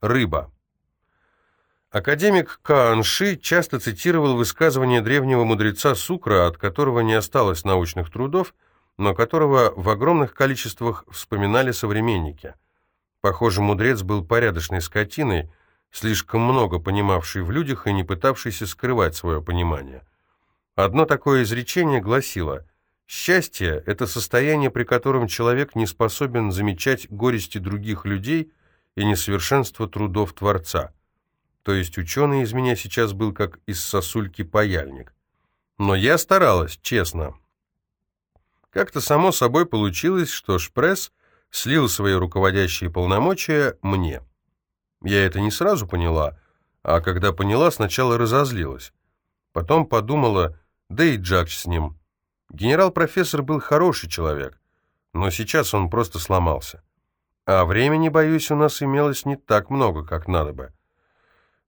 Рыба. Академик Каанши часто цитировал высказывание древнего мудреца Сукра, от которого не осталось научных трудов, но которого в огромных количествах вспоминали современники. Похоже, мудрец был порядочной скотиной, слишком много понимавший в людях и не пытавшийся скрывать свое понимание. Одно такое изречение гласило «Счастье — это состояние, при котором человек не способен замечать горести других людей и несовершенство трудов Творца». То есть ученый из меня сейчас был как из сосульки паяльник. Но я старалась, честно. Как-то само собой получилось, что Шпресс слил свои руководящие полномочия мне. Я это не сразу поняла, а когда поняла, сначала разозлилась. Потом подумала, да и Джакч с ним. Генерал-профессор был хороший человек, но сейчас он просто сломался. А времени, боюсь, у нас имелось не так много, как надо бы.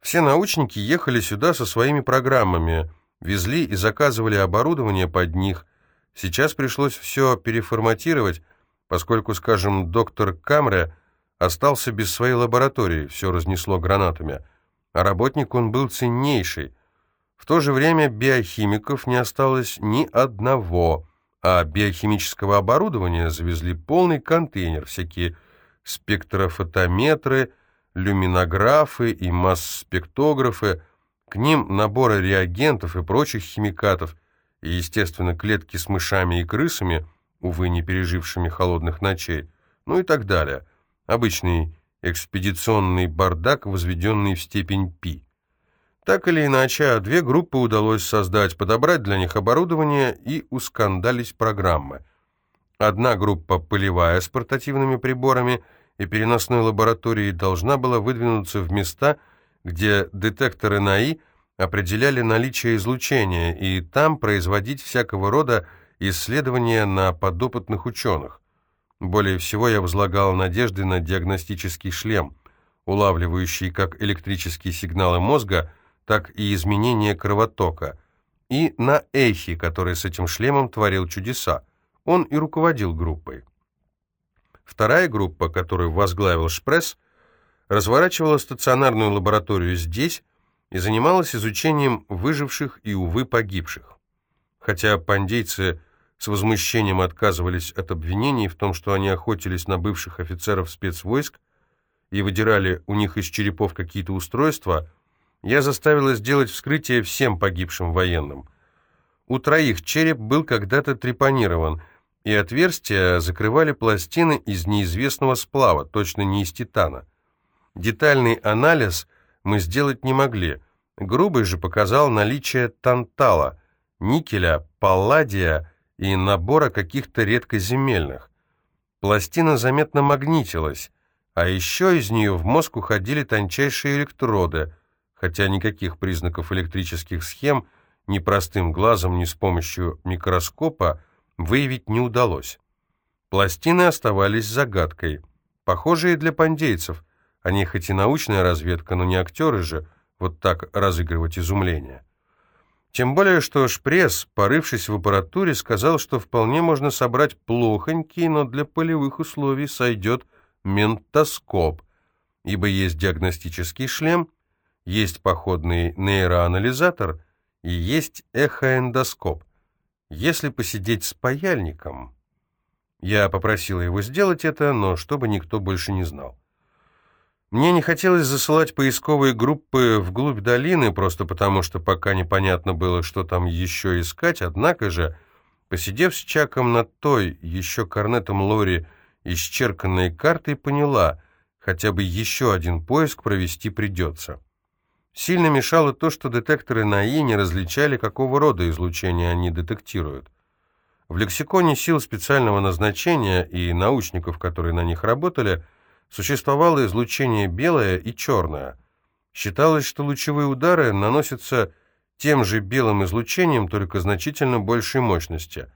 Все научники ехали сюда со своими программами, везли и заказывали оборудование под них. Сейчас пришлось все переформатировать, поскольку, скажем, доктор Камре остался без своей лаборатории, все разнесло гранатами, а работник он был ценнейший. В то же время биохимиков не осталось ни одного, а биохимического оборудования завезли полный контейнер, всякие спектрофотометры, люминографы и масс-спектографы, к ним наборы реагентов и прочих химикатов, и, естественно, клетки с мышами и крысами, увы, не пережившими холодных ночей, ну и так далее. Обычный экспедиционный бардак, возведенный в степень пи. Так или иначе, а две группы удалось создать, подобрать для них оборудование и ускандались программы. Одна группа полевая с портативными приборами – и переносной лаборатории должна была выдвинуться в места, где детекторы НАИ определяли наличие излучения, и там производить всякого рода исследования на подопытных ученых. Более всего я возлагал надежды на диагностический шлем, улавливающий как электрические сигналы мозга, так и изменения кровотока, и на Эхи, который с этим шлемом творил чудеса. Он и руководил группой. Вторая группа, которую возглавил Шпресс, разворачивала стационарную лабораторию здесь и занималась изучением выживших и, увы, погибших. Хотя пандейцы с возмущением отказывались от обвинений в том, что они охотились на бывших офицеров спецвойск и выдирали у них из черепов какие-то устройства, я заставила сделать вскрытие всем погибшим военным. У троих череп был когда-то трепанирован – и отверстия закрывали пластины из неизвестного сплава, точно не из титана. Детальный анализ мы сделать не могли. Грубый же показал наличие тантала, никеля, палладия и набора каких-то редкоземельных. Пластина заметно магнитилась, а еще из нее в мозг уходили тончайшие электроды, хотя никаких признаков электрических схем ни простым глазом, ни с помощью микроскопа выявить не удалось. Пластины оставались загадкой, похожие для пандейцев. Они хоть и научная разведка, но не актеры же вот так разыгрывать изумление. Тем более, что Шпресс, порывшись в аппаратуре, сказал, что вполне можно собрать плохонький, но для полевых условий сойдет ментоскоп, ибо есть диагностический шлем, есть походный нейроанализатор и есть эхоэндоскоп. Если посидеть с паяльником... Я попросила его сделать это, но чтобы никто больше не знал. Мне не хотелось засылать поисковые группы вглубь долины, просто потому что пока непонятно было, что там еще искать, однако же, посидев с Чаком над той, еще корнетом Лори, исчерканной картой, поняла, хотя бы еще один поиск провести придется. Сильно мешало то, что детекторы НАИ не различали, какого рода излучение они детектируют. В лексиконе сил специального назначения и научников, которые на них работали, существовало излучение белое и черное. Считалось, что лучевые удары наносятся тем же белым излучением, только значительно большей мощности.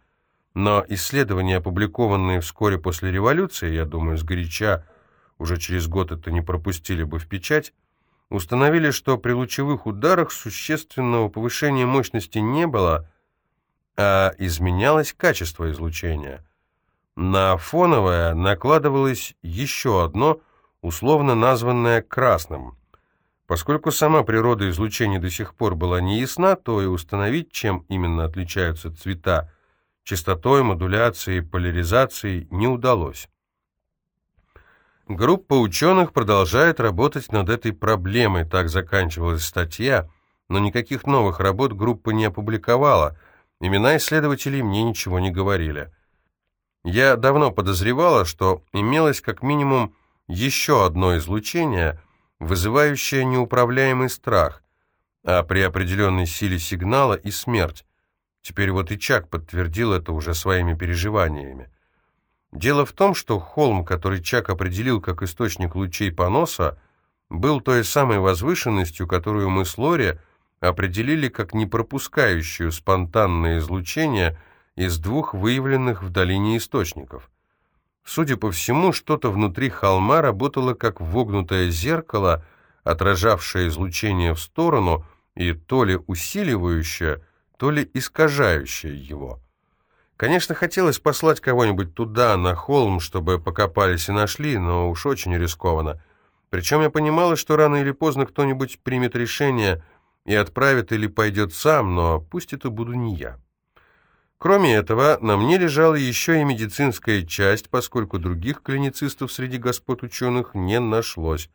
Но исследования, опубликованные вскоре после революции, я думаю, сгоряча, уже через год это не пропустили бы в печать, установили, что при лучевых ударах существенного повышения мощности не было, а изменялось качество излучения. На фоновое накладывалось еще одно, условно названное красным. Поскольку сама природа излучения до сих пор была неясна, то и установить, чем именно отличаются цвета, частотой, модуляцией, поляризацией, не удалось. Группа ученых продолжает работать над этой проблемой, так заканчивалась статья, но никаких новых работ группа не опубликовала, имена исследователей мне ничего не говорили. Я давно подозревала, что имелось как минимум еще одно излучение, вызывающее неуправляемый страх, а при определенной силе сигнала и смерть. Теперь вот и Чак подтвердил это уже своими переживаниями. Дело в том, что холм, который Чак определил как источник лучей поноса, был той самой возвышенностью, которую мы с Лори определили как непропускающую спонтанное излучение из двух выявленных в долине источников. Судя по всему, что-то внутри холма работало как вогнутое зеркало, отражавшее излучение в сторону и то ли усиливающее, то ли искажающее его. Конечно, хотелось послать кого-нибудь туда, на холм, чтобы покопались и нашли, но уж очень рискованно. Причем я понимала, что рано или поздно кто-нибудь примет решение и отправит или пойдет сам, но пусть это буду не я. Кроме этого, на мне лежала еще и медицинская часть, поскольку других клиницистов среди господ ученых не нашлось.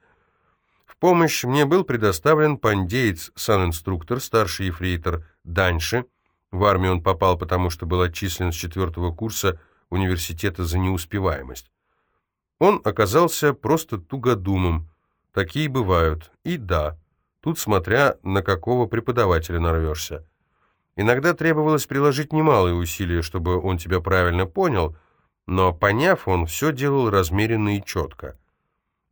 В помощь мне был предоставлен пандеец-санинструктор, старший ефрейтор Даньши, в армию он попал, потому что был отчислен с четвертого курса университета за неуспеваемость. Он оказался просто тугодумом. Такие бывают. И да, тут смотря на какого преподавателя нарвешься. Иногда требовалось приложить немалые усилия, чтобы он тебя правильно понял, но, поняв, он все делал размеренно и четко.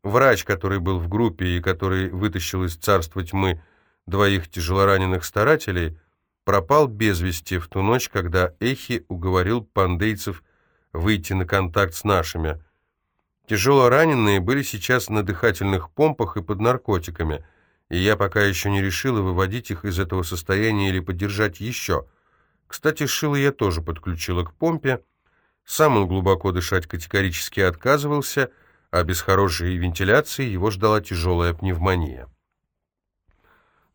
Врач, который был в группе и который вытащил из царства тьмы двоих тяжелораненых старателей – пропал без вести в ту ночь, когда Эхи уговорил пандейцев выйти на контакт с нашими. Тяжело раненые были сейчас на дыхательных помпах и под наркотиками, и я пока еще не решила выводить их из этого состояния или поддержать еще. Кстати, Шила я тоже подключила к помпе. Сам он глубоко дышать категорически отказывался, а без хорошей вентиляции его ждала тяжелая пневмония.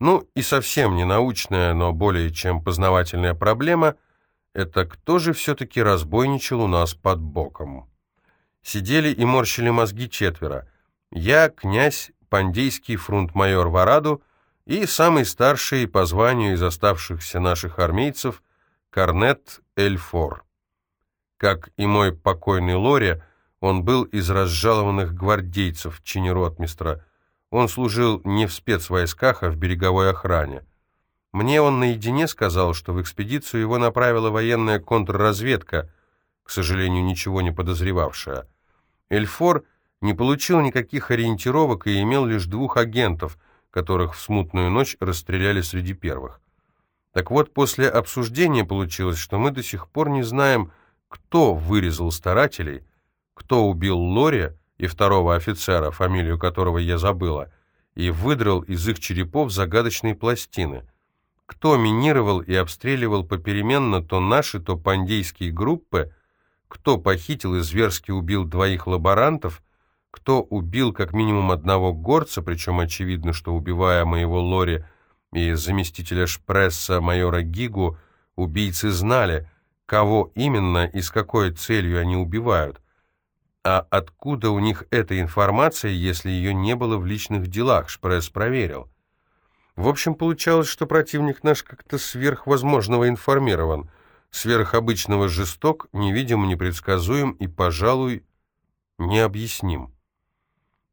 Ну и совсем не научная, но более чем познавательная проблема – это кто же все-таки разбойничал у нас под боком? Сидели и морщили мозги четверо. Я, князь, пандейский фрунт-майор Вараду и самый старший по званию из оставшихся наших армейцев Корнет Эльфор. Как и мой покойный Лори, он был из разжалованных гвардейцев, чинеротмистра, он служил не в спецвойсках, а в береговой охране. Мне он наедине сказал, что в экспедицию его направила военная контрразведка, к сожалению, ничего не подозревавшая. Эльфор не получил никаких ориентировок и имел лишь двух агентов, которых в смутную ночь расстреляли среди первых. Так вот, после обсуждения получилось, что мы до сих пор не знаем, кто вырезал старателей, кто убил Лори, и второго офицера, фамилию которого я забыла, и выдрал из их черепов загадочные пластины. Кто минировал и обстреливал попеременно то наши, то пандейские группы, кто похитил и зверски убил двоих лаборантов, кто убил как минимум одного горца, причем очевидно, что убивая моего Лори и заместителя Шпресса майора Гигу, убийцы знали, кого именно и с какой целью они убивают. А откуда у них эта информация, если ее не было в личных делах, Шпресс проверил. В общем, получалось, что противник наш как-то сверхвозможного информирован, сверхобычного жесток, невидим, непредсказуем и, пожалуй, необъясним.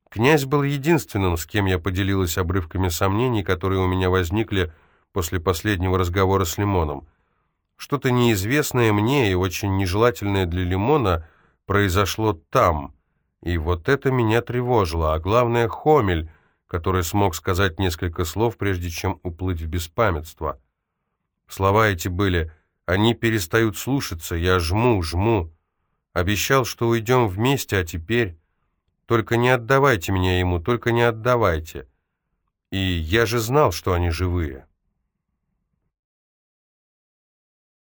Князь был единственным, с кем я поделилась обрывками сомнений, которые у меня возникли после последнего разговора с Лимоном. Что-то неизвестное мне и очень нежелательное для Лимона — произошло там, и вот это меня тревожило, а главное Хомель, который смог сказать несколько слов, прежде чем уплыть в беспамятство. Слова эти были «Они перестают слушаться, я жму, жму». Обещал, что уйдем вместе, а теперь... Только не отдавайте меня ему, только не отдавайте. И я же знал, что они живые».